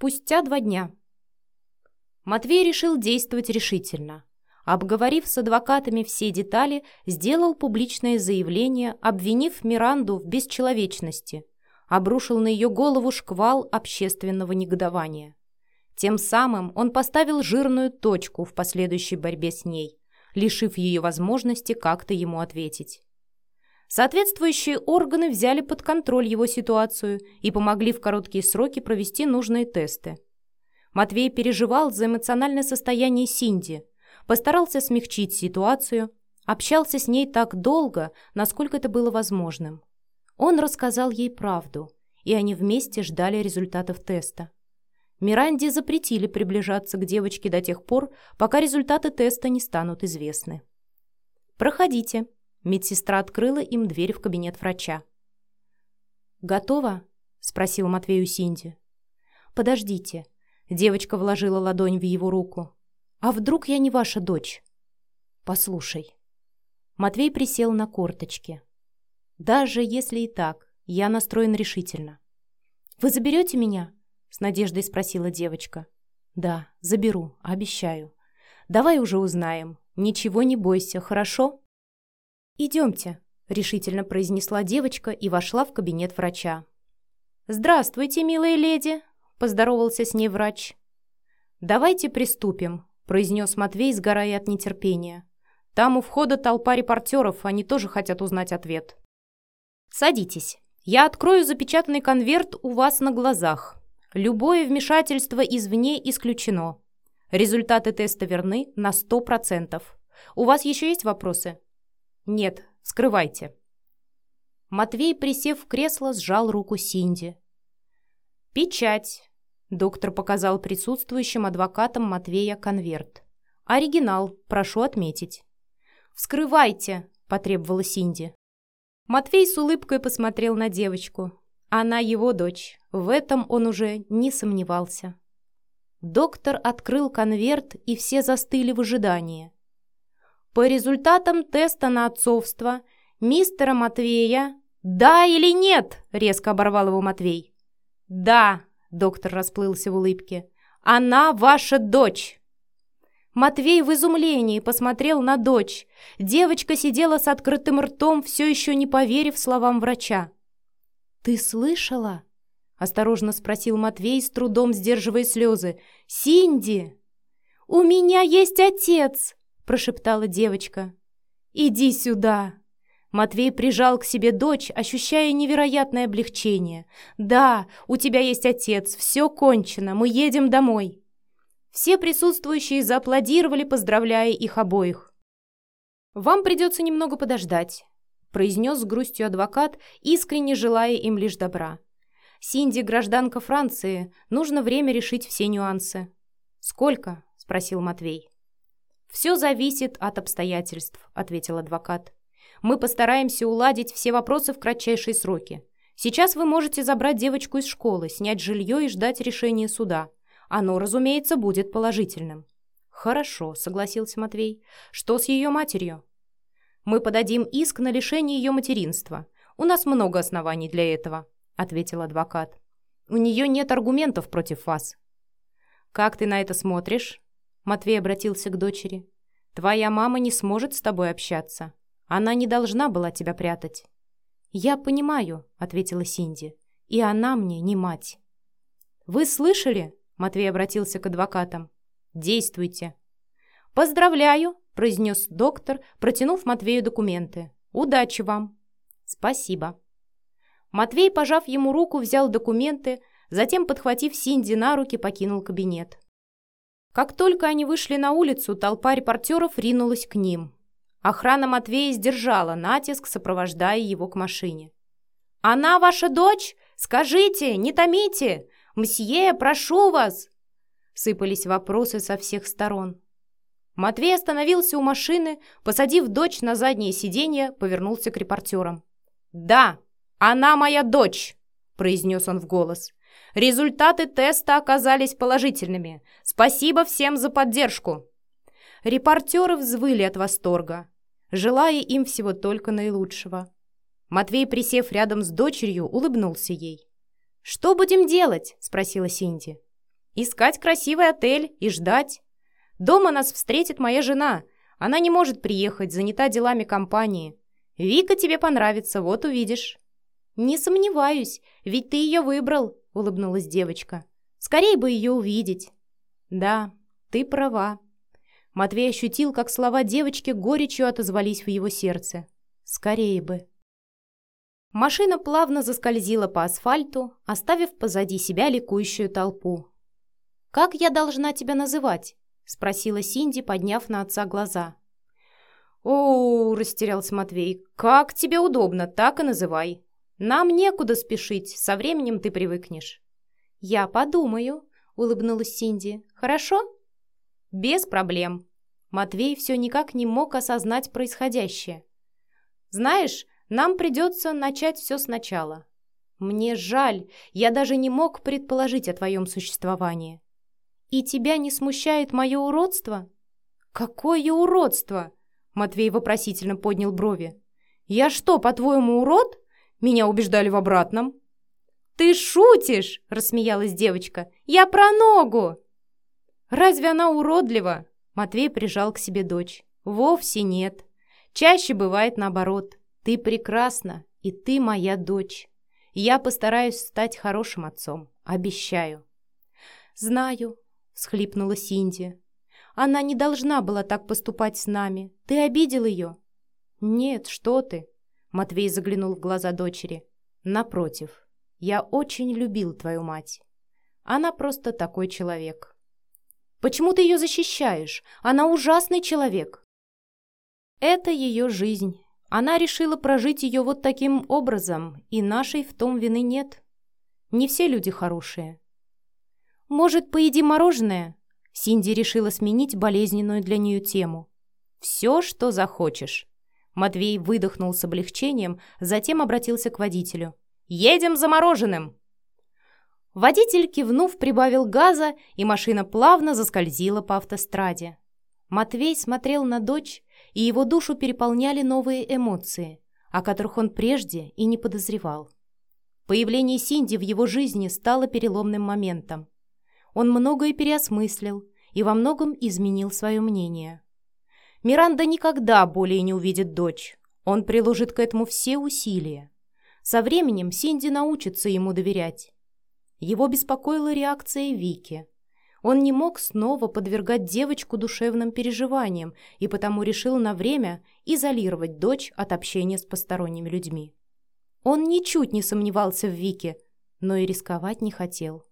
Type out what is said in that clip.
Спустя два дня. Матвей решил действовать решительно. Обговорив с адвокатами все детали, сделал публичное заявление, обвинив Миранду в бесчеловечности, обрушил на ее голову шквал общественного негодования. Тем самым он поставил жирную точку в последующей борьбе с ней, лишив ее возможности как-то ему ответить. Соответствующие органы взяли под контроль его ситуацию и помогли в короткие сроки провести нужные тесты. Матвей переживал за эмоциональное состояние Синди, постарался смягчить ситуацию, общался с ней так долго, насколько это было возможным. Он рассказал ей правду, и они вместе ждали результатов теста. Миранде запретили приближаться к девочке до тех пор, пока результаты теста не станут известны. «Проходите», Медсестра открыла им дверь в кабинет врача. «Готово?» — спросил Матвей у Синди. «Подождите». Девочка вложила ладонь в его руку. «А вдруг я не ваша дочь?» «Послушай». Матвей присел на корточки. «Даже если и так, я настроен решительно». «Вы заберете меня?» — с надеждой спросила девочка. «Да, заберу, обещаю. Давай уже узнаем. Ничего не бойся, хорошо?» «Идемте», — решительно произнесла девочка и вошла в кабинет врача. «Здравствуйте, милая леди», — поздоровался с ней врач. «Давайте приступим», — произнес Матвей, сгорая от нетерпения. «Там у входа толпа репортеров, они тоже хотят узнать ответ». «Садитесь. Я открою запечатанный конверт у вас на глазах. Любое вмешательство извне исключено. Результаты теста верны на сто процентов. У вас еще есть вопросы?» «Нет, скрывайте». Матвей, присев в кресло, сжал руку Синди. «Печать», — доктор показал присутствующим адвокатам Матвея конверт. «Оригинал, прошу отметить». «Вскрывайте», — потребовала Синди. Матвей с улыбкой посмотрел на девочку. Она его дочь. В этом он уже не сомневался. Доктор открыл конверт, и все застыли в ожидании. По результатам теста на отцовство мистера Матвея... «Да или нет?» — резко оборвал его Матвей. «Да», — доктор расплылся в улыбке. «Она ваша дочь!» Матвей в изумлении посмотрел на дочь. Девочка сидела с открытым ртом, все еще не поверив словам врача. «Ты слышала?» — осторожно спросил Матвей, с трудом сдерживая слезы. «Синди!» «У меня есть отец!» Прошептала девочка. «Иди сюда!» Матвей прижал к себе дочь, ощущая невероятное облегчение. «Да, у тебя есть отец, все кончено, мы едем домой!» Все присутствующие зааплодировали, поздравляя их обоих. «Вам придется немного подождать», — произнес с грустью адвокат, искренне желая им лишь добра. «Синди — гражданка Франции, нужно время решить все нюансы». «Сколько?» — спросил Матвей. «Все зависит от обстоятельств», — ответил адвокат. «Мы постараемся уладить все вопросы в кратчайшие сроки. Сейчас вы можете забрать девочку из школы, снять жилье и ждать решения суда. Оно, разумеется, будет положительным». «Хорошо», — согласился Матвей. «Что с ее матерью?» «Мы подадим иск на лишение ее материнства. У нас много оснований для этого», — ответил адвокат. «У нее нет аргументов против вас». «Как ты на это смотришь?» Матвей обратился к дочери. «Твоя мама не сможет с тобой общаться. Она не должна была тебя прятать». «Я понимаю», — ответила Синди. «И она мне не мать». «Вы слышали?» — Матвей обратился к адвокатам. «Действуйте». «Поздравляю», — произнес доктор, протянув Матвею документы. «Удачи вам». «Спасибо». Матвей, пожав ему руку, взял документы, затем, подхватив Синди на руки, покинул кабинет. Как только они вышли на улицу, толпа репортеров ринулась к ним. Охрана Матвея сдержала натиск, сопровождая его к машине. «Она ваша дочь? Скажите, не томите! Мсье, прошу вас!» Сыпались вопросы со всех сторон. Матвей остановился у машины, посадив дочь на заднее сиденье, повернулся к репортерам. «Да, она моя дочь!» – произнес он в голос. Результаты теста оказались положительными. Спасибо всем за поддержку. Репортеры взвыли от восторга, желая им всего только наилучшего. Матвей, присев рядом с дочерью, улыбнулся ей. «Что будем делать?» – спросила Синди. Искать красивый отель и ждать. Дома нас встретит моя жена. Она не может приехать, занята делами компании. Вика тебе понравится, вот увидишь». «Не сомневаюсь, ведь ты ее выбрал», — улыбнулась девочка. «Скорей бы ее увидеть». «Да, ты права». Матвей ощутил, как слова девочки горечью отозвались в его сердце. «Скорее бы». Машина плавно заскользила по асфальту, оставив позади себя ликующую толпу. «Как я должна тебя называть?» — спросила Синди, подняв на отца глаза. «О, — растерялся Матвей, — как тебе удобно, так и называй. Нам некуда спешить, со временем ты привыкнешь». «Я подумаю», — улыбнулась Синди. «Хорошо?» «Без проблем». Матвей все никак не мог осознать происходящее. «Знаешь, нам придется начать все сначала. Мне жаль, я даже не мог предположить о твоем существовании. И тебя не смущает мое уродство? Какое уродство? Матвей вопросительно поднял брови. Я что, по-твоему, урод? Меня убеждали в обратном. «Ты шутишь!» — рассмеялась девочка. «Я про ногу!» «Разве она уродлива?» Матвей прижал к себе дочь. «Вовсе нет. Чаще бывает наоборот. Ты прекрасна, и ты моя дочь. Я постараюсь стать хорошим отцом, обещаю». «Знаю», — схлипнула Синди. «Она не должна была так поступать с нами. Ты обидел ее?» «Нет, что ты», — Матвей заглянул в глаза дочери. «Напротив, я очень любил твою мать. Она просто такой человек». «Почему ты ее защищаешь? Она ужасный человек». «Это ее жизнь, она решила прожить ее вот таким образом, и нашей в том вины нет. Не все люди хорошие. «Может, поедим мороженое?» Синди решила сменить болезненную для нее тему. «Все, что захочешь». Матвей выдохнул с облегчением, затем обратился к водителю. «Едем за мороженым!» Водитель, кивнув, прибавил газа, и машина плавно заскользила по автостраде. Матвей смотрел на дочь, и его душу переполняли новые эмоции, о которых он прежде и не подозревал. Появление Синди в его жизни стало переломным моментом. Он многое переосмыслил и во многом изменил свое мнение. Миранда никогда более не увидит дочь. Он приложит к этому все усилия. Со временем Синди научится ему доверять. Его беспокоила реакция Вики. Он не мог снова подвергать девочку душевным переживаниям и потому решил на время изолировать дочь от общения с посторонними людьми. Он ничуть не сомневался в Вике, но и рисковать не хотел.